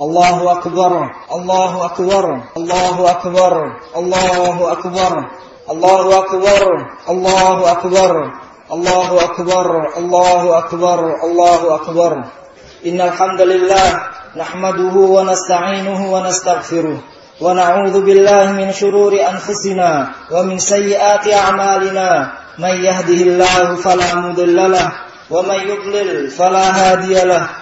الله أكبر الله أكبر الله أكبر الله أكبر الله أكبر الله أكبر الله أكبر الله أكبر الله أكبر. إن الحمد لله نحمده ونستعينه ونستغفره ونعوذ بالله من شرور أنفسنا ومن سيئات أعمالنا. من يهده الله فلا مضل له ومن يضلل فلا هادي له.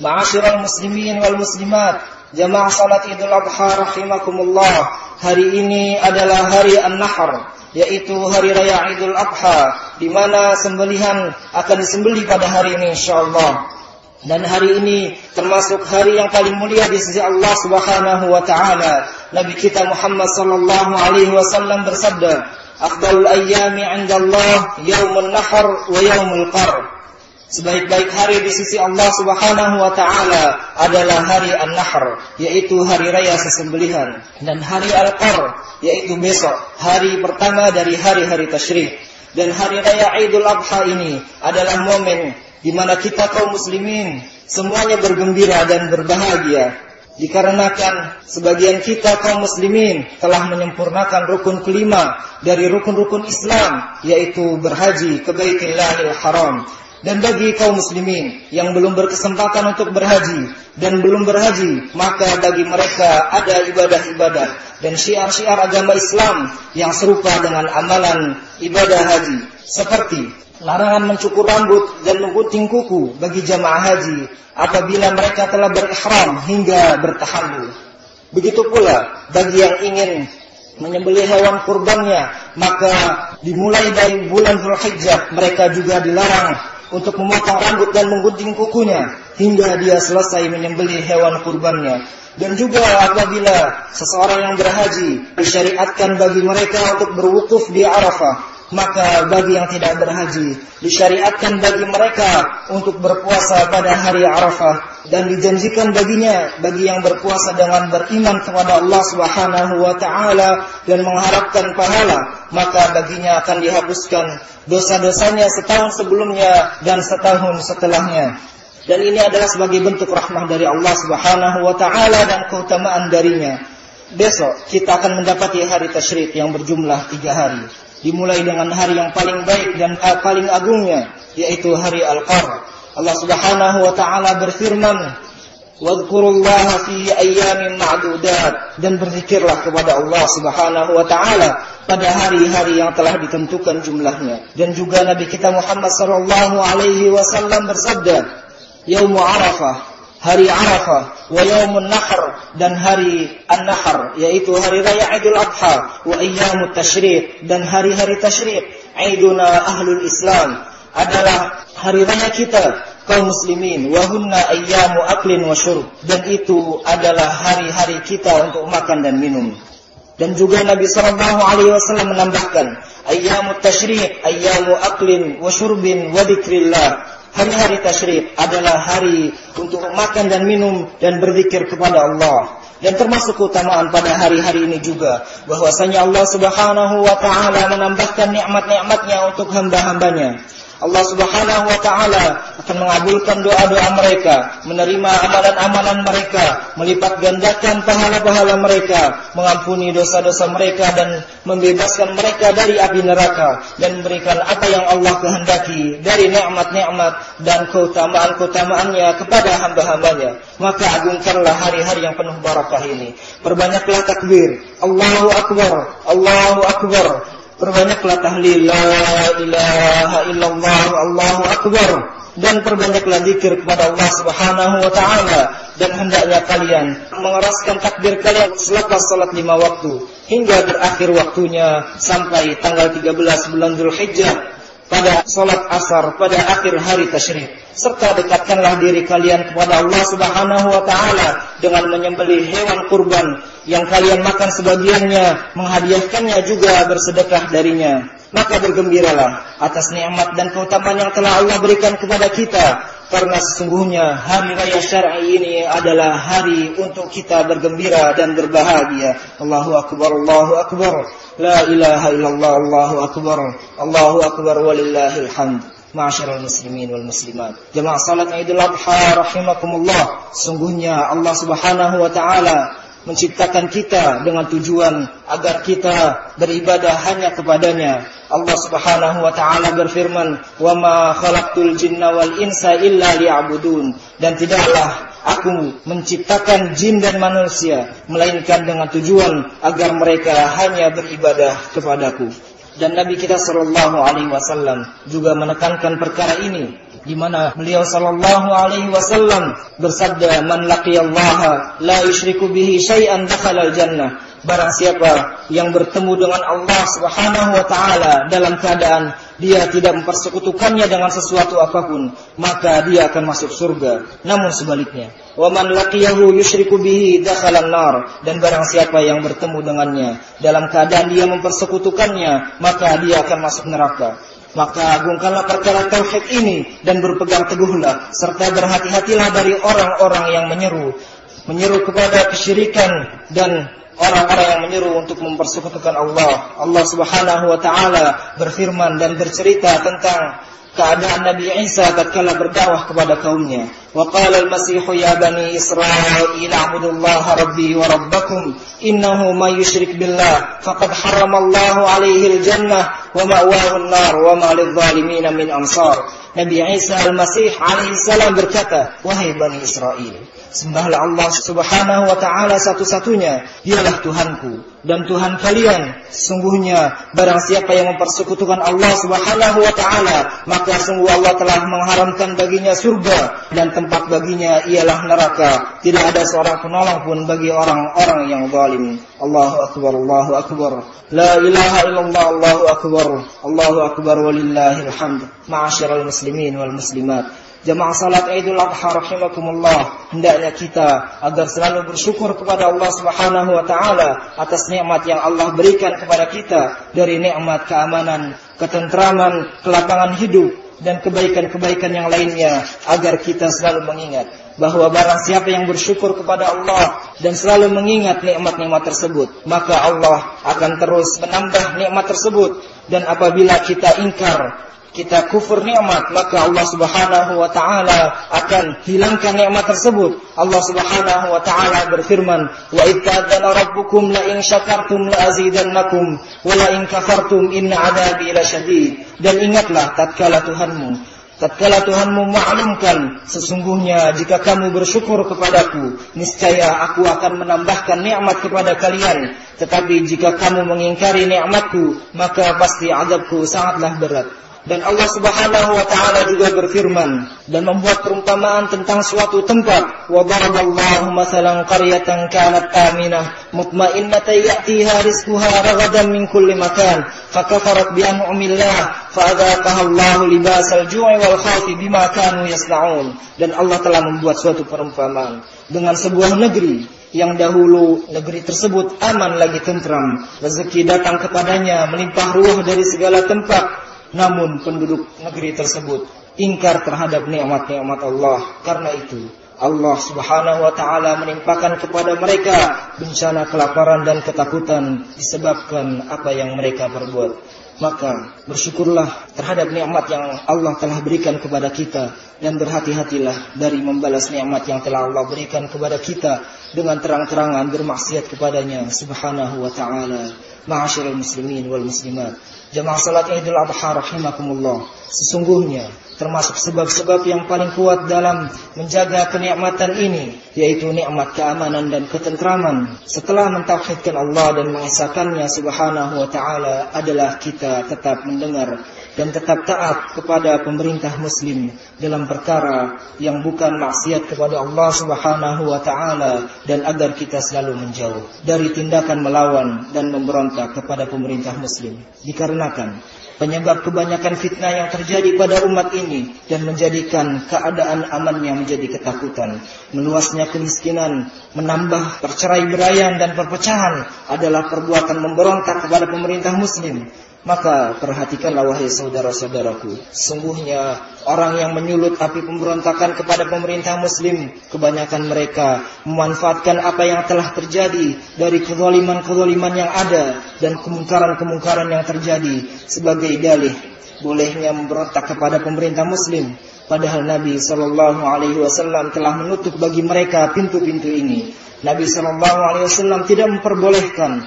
Ma'asyiral muslimin wal muslimat, jamaah salat Idul Adha rahimakumullah. Hari ini adalah hari An-Nahr, yaitu hari raya Idul Adha di mana sembelihan akan disembelih pada hari ini insyaallah. Dan hari ini termasuk hari yang paling mulia di sisi Allah Subhanahu wa taala. Nabi kita Muhammad sallallahu alaihi wasallam bersabda, "Afdalul ayyami 'inda Allah yaumun nahr wa yaumul qar." Sebaik-baik hari di sisi Allah Subhanahu wa taala adalah hari An-Nahr, yaitu hari raya sesembelihan, dan hari Al-Qar, yaitu besok, hari pertama dari hari-hari tasyrik. Dan hari raya Idul Adha ini adalah momen di mana kita kaum muslimin semuanya bergembira dan berbahagia dikarenakan sebagian kita kaum muslimin telah menyempurnakan rukun kelima dari rukun-rukun Islam yaitu berhaji ke Baitillahil Haram dan bagi kaum muslimin yang belum berkesempatan untuk berhaji dan belum berhaji, maka bagi mereka ada ibadah-ibadah dan syiar-syiar agama Islam yang serupa dengan amalan ibadah haji. Seperti larangan mencukur rambut dan menggunting kuku bagi jamaah haji apabila mereka telah berihram hingga bertahalul. Begitu pula bagi yang ingin menyembelih hewan kurbannya, maka dimulai dari bulan Zulhijjah mereka juga dilarang untuk memotong rambut dan menggunting kukunya hingga dia selesai menyembelih hewan kurbannya. Dan juga apabila seseorang yang berhaji disyariatkan bagi mereka untuk berwukuf di Arafah, maka bagi yang tidak berhaji disyariatkan bagi mereka untuk berpuasa pada hari Arafah dan dijanjikan baginya bagi yang berpuasa dengan beriman kepada Allah Subhanahu wa taala dan mengharapkan pahala maka baginya akan dihapuskan dosa-dosanya setahun sebelumnya dan setahun setelahnya. Dan ini adalah sebagai bentuk rahmah dari Allah Subhanahu wa taala dan keutamaan darinya. Besok kita akan mendapati hari tasyrik yang berjumlah tiga hari dimulai dengan hari yang paling baik dan paling agungnya yaitu hari Al-Qar. Allah Subhanahu wa taala berfirman, "Wadhkurullaha fi ayyamin ma'dudat" dan berzikirlah kepada Allah Subhanahu wa taala pada hari-hari yang telah ditentukan jumlahnya. Dan juga Nabi kita Muhammad sallallahu alaihi wasallam bersabda, "Yaum Arafah hari Arafah, wa yaumun nahr dan hari An-Nahr yaitu hari raya Idul Adha, wa ayyamut tasyriq dan hari-hari tasyriq, Iduna ahlul Islam adalah hari raya kita kaum muslimin. Wa hunna ayyamu aklin wa syurb. Dan itu adalah hari-hari kita untuk makan dan minum. Dan juga Nabi sallallahu alaihi wasallam menambahkan, ayyamut tasyriq, ayyamu aklin wa syurbin wa dzikrillah hari-hari tasyrik adalah hari untuk makan dan minum dan berzikir kepada Allah. Dan termasuk keutamaan pada hari-hari ini juga bahwasanya Allah Subhanahu wa taala menambahkan nikmat-nikmatnya untuk hamba-hambanya. Allah Subhanahu wa taala akan mengabulkan doa-doa mereka, menerima amalan-amalan mereka, melipat gandakan pahala-pahala mereka, mengampuni dosa-dosa mereka dan membebaskan mereka dari api neraka dan memberikan apa yang Allah kehendaki dari nikmat-nikmat dan keutamaan-keutamaannya kepada hamba-hambanya. Maka agungkanlah hari-hari yang penuh barakah ini. Perbanyaklah takbir. Allahu akbar. Allahu akbar. Perbanyaklah tahlil la ilaha illallah Allahu akbar. Dan perbanyaklah zikir kepada Allah Subhanahu wa taala. Dan hendaknya kalian mengeraskan takbir kalian selepas salat lima waktu hingga berakhir waktunya sampai tanggal 13 bulan Zulhijjah pada salat asar pada akhir hari tasyrik serta dekatkanlah diri kalian kepada Allah Subhanahu wa taala dengan menyembelih hewan kurban yang kalian makan sebagiannya, menghadiahkannya juga bersedekah darinya. Maka bergembiralah atas nikmat dan keutamaan yang telah Allah berikan kepada kita. Karena sesungguhnya hari raya syar'i ini adalah hari untuk kita bergembira dan berbahagia. Allahu akbar, Allahu akbar. La ilaha illallah, Allahu akbar. Allahu akbar walillahil hamd. Ma'asyiral muslimin wal muslimat. Jemaah salat Idul Adha rahimakumullah. Sungguhnya Allah Subhanahu wa taala menciptakan kita dengan tujuan agar kita beribadah hanya kepadanya. Allah Subhanahu wa taala berfirman, "Wa ma khalaqtul jinna wal insa illa liya'budun." Dan tidaklah aku menciptakan jin dan manusia melainkan dengan tujuan agar mereka hanya beribadah kepadaku. Dan Nabi kita sallallahu alaihi wasallam juga menekankan perkara ini di mana beliau sallallahu alaihi wasallam bersabda man laqiyallaha la yusyriku bihi syai'an dakhala jannah barang siapa yang bertemu dengan Allah Subhanahu wa taala dalam keadaan dia tidak mempersekutukannya dengan sesuatu apa pun maka dia akan masuk surga. Namun sebaliknya wa man laqiyahu yusyriku bihi nar dan barang siapa yang bertemu dengannya dalam keadaan dia mempersekutukannya maka dia akan masuk neraka. Maka agungkanlah perkara tauhid ini dan berpegang teguhlah serta berhati-hatilah dari orang-orang yang menyeru menyeru kepada kesyirikan dan orang-orang yang menyeru untuk mempersekutukan Allah. Allah Subhanahu wa taala berfirman dan bercerita tentang keadaan Nabi Isa tatkala berdakwah kepada kaumnya. Wa qala al-Masih ya bani Israil a'budu Allah rabbi wa rabbakum innahu may yusyrik billah faqad harrama Allah 'alaihi al-jannah wa ma'wahu an-nar wa ma lidh-dhalimin min ansar. Nabi Isa al-Masih alaihi salam berkata, "Wahai Bani Israel, sembahlah Allah Subhanahu wa taala satu-satunya, dialah Tuhanku dan Tuhan kalian. Sungguhnya barang siapa yang mempersekutukan Allah Subhanahu wa taala, maka sungguh Allah telah mengharamkan baginya surga dan tempat baginya ialah neraka. Tidak ada seorang penolong pun bagi orang-orang yang zalim. Allahu akbar, Allahu akbar. La ilaha illallah, Allahu akbar. Allahu akbar walillahil hamd. Ma'asyiral wal muslimat. Jamaah salat Idul Adha rahimakumullah, hendaknya kita agar selalu bersyukur kepada Allah Subhanahu wa taala atas nikmat yang Allah berikan kepada kita dari nikmat keamanan, ketentraman, kelapangan hidup dan kebaikan-kebaikan yang lainnya agar kita selalu mengingat bahwa barang siapa yang bersyukur kepada Allah dan selalu mengingat nikmat-nikmat tersebut, maka Allah akan terus menambah nikmat tersebut dan apabila kita ingkar kita kufur nikmat maka Allah Subhanahu wa taala akan hilangkan nikmat tersebut. Allah Subhanahu wa taala berfirman, "Wa ittadzana rabbukum la in syakartum la azidannakum wa la in kafartum inna 'adzabi lasyadid." Dan ingatlah tatkala Tuhanmu Tatkala Tuhanmu maklumkan sesungguhnya jika kamu bersyukur kepadaku niscaya aku akan menambahkan nikmat kepada kalian tetapi jika kamu mengingkari nikmatku maka pasti azabku sangatlah berat dan Allah Subhanahu wa taala juga berfirman dan membuat perumpamaan tentang suatu tempat. Wa daraballahu masalan qaryatan kanat aminah mutmainnatan ya'tiha rizquha ragadan min kulli makan. Bi an'amillah Allahu libasal ju'i wal khawfi bima kanu yasna'un. Dan Allah telah membuat suatu perumpamaan dengan sebuah negeri yang dahulu negeri tersebut aman lagi tentram. Rezeki datang kepadanya melimpah ruah dari segala tempat namun penduduk negeri tersebut ingkar terhadap nikmat-nikmat Allah. Karena itu Allah Subhanahu wa taala menimpakan kepada mereka bencana kelaparan dan ketakutan disebabkan apa yang mereka perbuat. Maka bersyukurlah terhadap nikmat yang Allah telah berikan kepada kita dan berhati-hatilah dari membalas nikmat yang telah Allah berikan kepada kita dengan terang-terangan bermaksiat kepadanya subhanahu wa ta'ala. Ma'asyiral muslimin wal muslimat. Jamaah salat Idul Adha rahimakumullah. Sesungguhnya termasuk sebab-sebab yang paling kuat dalam menjaga kenikmatan ini yaitu nikmat keamanan dan ketentraman. Setelah mentauhidkan Allah dan mengesahkannya subhanahu wa taala adalah kita tetap mendengar dan tetap taat kepada pemerintah muslim dalam perkara yang bukan maksiat kepada Allah Subhanahu wa taala dan agar kita selalu menjauh dari tindakan melawan dan memberontak kepada pemerintah muslim. Dikarenakan penyebab kebanyakan fitnah yang terjadi pada umat ini dan menjadikan keadaan amannya menjadi ketakutan. Meluasnya kemiskinan, menambah perceraian dan perpecahan adalah perbuatan memberontak kepada pemerintah muslim. Maka perhatikanlah wahai saudara-saudaraku, sungguhnya orang yang menyulut api pemberontakan kepada pemerintah muslim, kebanyakan mereka memanfaatkan apa yang telah terjadi dari kezaliman-kezaliman yang ada dan kemungkaran-kemungkaran yang terjadi sebagai dalih bolehnya memberontak kepada pemerintah muslim. Padahal Nabi Shallallahu Alaihi Wasallam telah menutup bagi mereka pintu-pintu ini. Nabi Shallallahu Alaihi Wasallam tidak memperbolehkan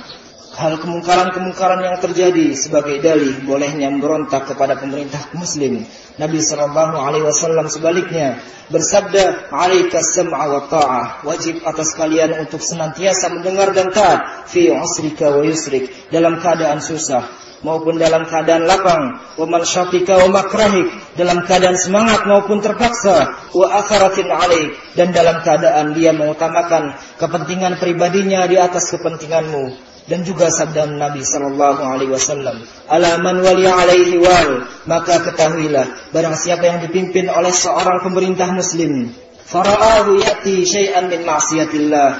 hal kemungkaran-kemungkaran yang terjadi sebagai dalih bolehnya memberontak kepada pemerintah muslim. Nabi sallallahu alaihi wasallam sebaliknya bersabda, "'Alaika sam'a wa ta'ah." Wajib atas kalian untuk senantiasa mendengar dan taat fi usrika wa yusrik dalam keadaan susah maupun dalam keadaan lapang, wa man syafika wa makrahik, dalam keadaan semangat maupun terpaksa, wa akharatin alaik, dan dalam keadaan dia mengutamakan kepentingan pribadinya di atas kepentinganmu dan juga sabda Nabi sallallahu alaihi wasallam ala man wali alaihi wal maka ketahuilah barang siapa yang dipimpin oleh seorang pemerintah muslim faraahu yati syai'an min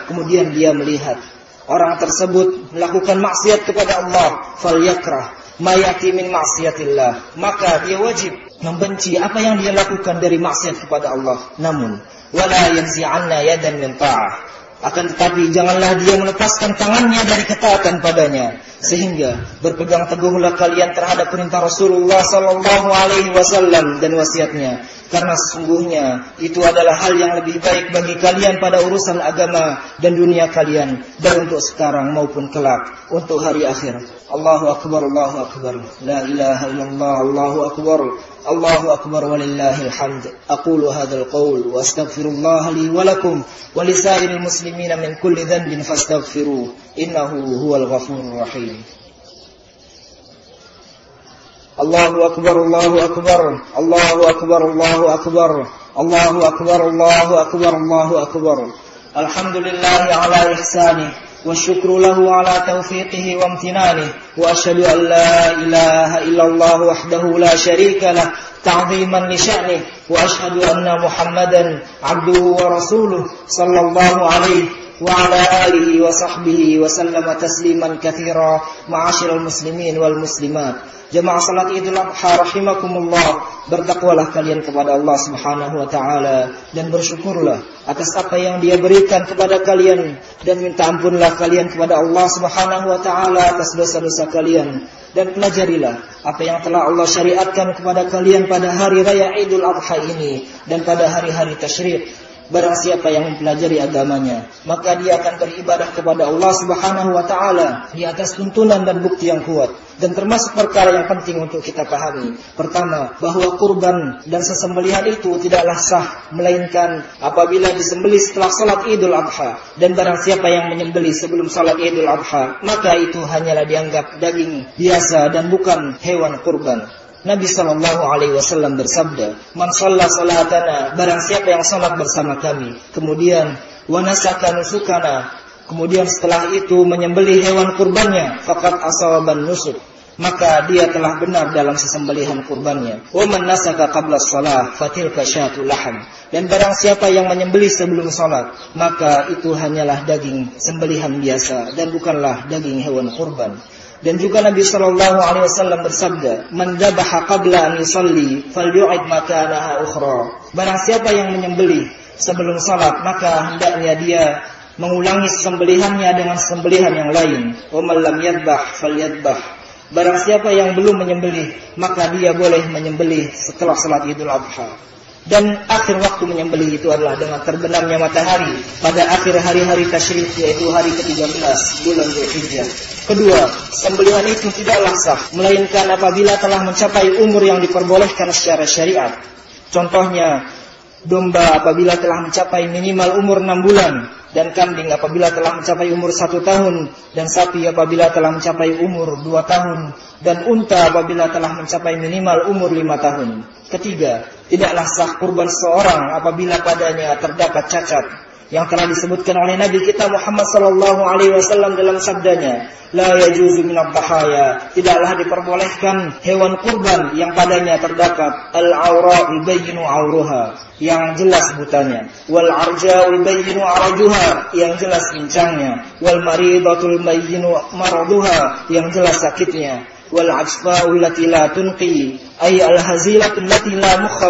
kemudian dia melihat orang tersebut melakukan maksiat kepada Allah falyakrah mayati min ma'siyatillah maka dia wajib membenci apa yang dia lakukan dari maksiat kepada Allah. Namun wala yanzi'anna yadan min ta'ah akan tetapi janganlah dia melepaskan tangannya dari ketaatan padanya sehingga berpegang teguhlah kalian terhadap perintah Rasulullah sallallahu alaihi wasallam dan wasiatnya. Karena sesungguhnya itu adalah hal yang lebih baik bagi kalian pada urusan agama dan dunia kalian dan untuk sekarang maupun kelak untuk hari akhir. Allahu akbar Allahu akbar. La ilaha illallah Allahu akbar. Allahu akbar walillahil hamd. Aqulu hadzal qaul wa astaghfirullah li wa lakum wa lisairil muslimina min kulli dhanbin fastaghfiruh إنه هو الغفور الرحيم. الله أكبر الله أكبر الله أكبر الله أكبر الله أكبر الله أكبر الله أكبر. الحمد لله على إحسانه والشكر له على توفيقه وامتنانه وأشهد أن لا إله إلا الله وحده لا شريك له تعظيما لشأنه وأشهد أن محمدا عبده ورسوله صلى الله عليه وعلى آله وصحبه وسلم تسليما كثيرا معاشر المسلمين والمسلمات Jemaah salat Idul Adha rahimakumullah, bertakwalah kalian kepada Allah Subhanahu wa taala dan bersyukurlah atas apa yang Dia berikan kepada kalian dan minta ampunlah kalian kepada Allah Subhanahu wa taala atas dosa-dosa kalian dan pelajarilah apa yang telah Allah syariatkan kepada kalian pada hari raya Idul Adha ini dan pada hari-hari tasyrik Barang siapa yang mempelajari agamanya, maka dia akan beribadah kepada Allah Subhanahu wa taala di atas tuntunan dan bukti yang kuat. Dan termasuk perkara yang penting untuk kita pahami. Pertama, bahwa kurban dan sesembelihan itu tidaklah sah melainkan apabila disembelih setelah salat Idul Adha. Dan barang siapa yang menyembelih sebelum salat Idul Adha, maka itu hanyalah dianggap daging biasa dan bukan hewan kurban. Nabi Shallallahu Alaihi Wasallam bersabda, "Man sholat salatana, barang siapa yang sholat bersama kami, kemudian wanasaka nusukana, kemudian setelah itu menyembelih hewan kurbannya, fakat asawaban nusuk, maka dia telah benar dalam sesembelihan kurbannya. Wa man nasaka qabla shalah fatilka syatu laham. Dan barang siapa yang menyembelih sebelum salat, maka itu hanyalah daging sembelihan biasa dan bukanlah daging hewan kurban. Dan juga Nabi Shallallahu Alaihi Wasallam bersabda, "Man qabla an yusalli, falyu'id makanaha ukhra." Barang siapa yang menyembelih sebelum salat maka hendaknya dia mengulangi sembelihannya dengan sembelihan yang lain. Wa lam yadbah falyadbah. Barang siapa yang belum menyembelih, maka dia boleh menyembelih setelah salat Idul Adha. Dan akhir waktu menyembelih itu adalah dengan terbenamnya matahari pada akhir hari-hari tasyrik yaitu hari ke-13 bulan Dzulhijjah. Kedua, sembelihan itu tidaklah sah melainkan apabila telah mencapai umur yang diperbolehkan secara syariat. Contohnya, domba apabila telah mencapai minimal umur 6 bulan dan kambing apabila telah mencapai umur satu tahun dan sapi apabila telah mencapai umur dua tahun dan unta apabila telah mencapai minimal umur lima tahun. Ketiga, tidaklah sah kurban seorang apabila padanya terdapat cacat yang telah disebutkan oleh Nabi kita Muhammad sallallahu alaihi wasallam dalam sabdanya, la yajuzu min bahaya tidaklah diperbolehkan hewan kurban yang padanya terdapat. Al-aura yubayyinu auruha, yang jelas butanya, wal arja yubayyinu arajuha, yang jelas pincangnya, wal maridatul bayyinu maraduha, yang jelas sakitnya, wal ajfa'u allati la tunqi ay al hazilatu allati la mukha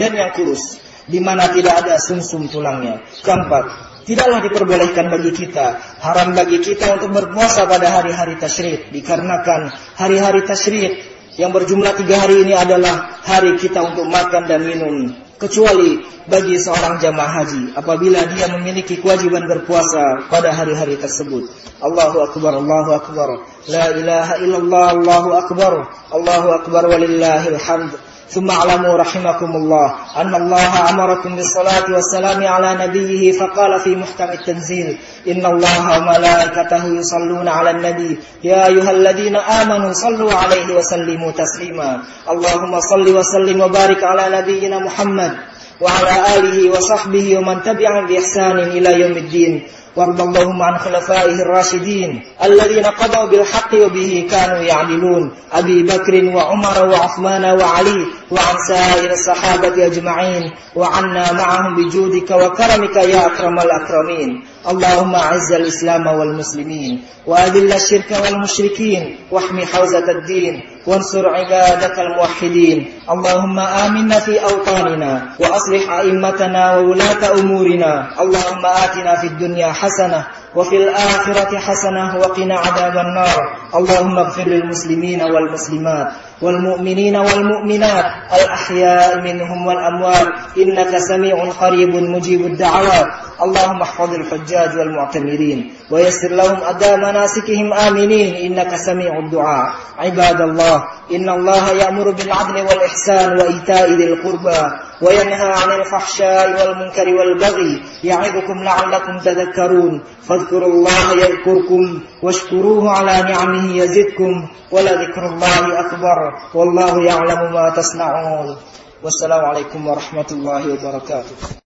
dan yang kurus di mana tidak ada sumsum tulangnya. Keempat, tidaklah diperbolehkan bagi kita, haram bagi kita untuk berpuasa pada hari-hari tasyrik dikarenakan hari-hari tasyrik yang berjumlah tiga hari ini adalah hari kita untuk makan dan minum kecuali bagi seorang jamaah haji apabila dia memiliki kewajiban berpuasa pada hari-hari tersebut. Allahu akbar, Allahu akbar. La ilaha illallah, Allahu akbar. Allahu akbar walillahil hamd. ثم اعلموا رحمكم الله أن الله أمركم بالصلاة والسلام على نبيه فقال في محكم التنزيل إن الله وملائكته يصلون على النبي يا أيها الذين آمنوا صلوا عليه وسلموا تسليما. اللهم صل وسلم وبارك على نبينا محمد وعلى آله وصحبه ومن تبعهم بإحسان إلى يوم الدين. وارض اللهم عن خلفائه الراشدين الذين قضوا بالحق وبه كانوا يعدلون. أبي بكر وعمر وعثمان وعلي وعن سائر الصحابة أجمعين وعنا معهم بجودك وكرمك يا أكرم الأكرمين. اللهم أعز الإسلام والمسلمين وأذل الشرك والمشركين واحمي حوزة الدين وانصر عبادك الموحدين. اللهم آمنا في أوطاننا وأصلح أئمتنا وولاة أمورنا. اللهم آتنا في الدنيا حسنة وفي الآخرة حسنة وقنا عذاب النار. اللهم اغفر للمسلمين والمسلمات. والمؤمنين والمؤمنات الأحياء منهم والأموات. إنك سميع قريب مجيب الدعوات اللهم احفظ الحجاج والمعتمرين ويسر لهم أداء مناسكهم. آمنين. إنك سميع الدعاء. عباد الله إن الله يأمر بالعدل والإحسان وإيتاء ذي القربى وينهى عن الفحشاء والمنكر والبغي. يعظكم لعلكم تذكرون. فاذكروا الله يذكركم واشكروه على نعمه يزدكم. ولذكر الله أكبر. والله يعلم ما تصنعون. والسلام عليكم ورحمة الله وبركاته.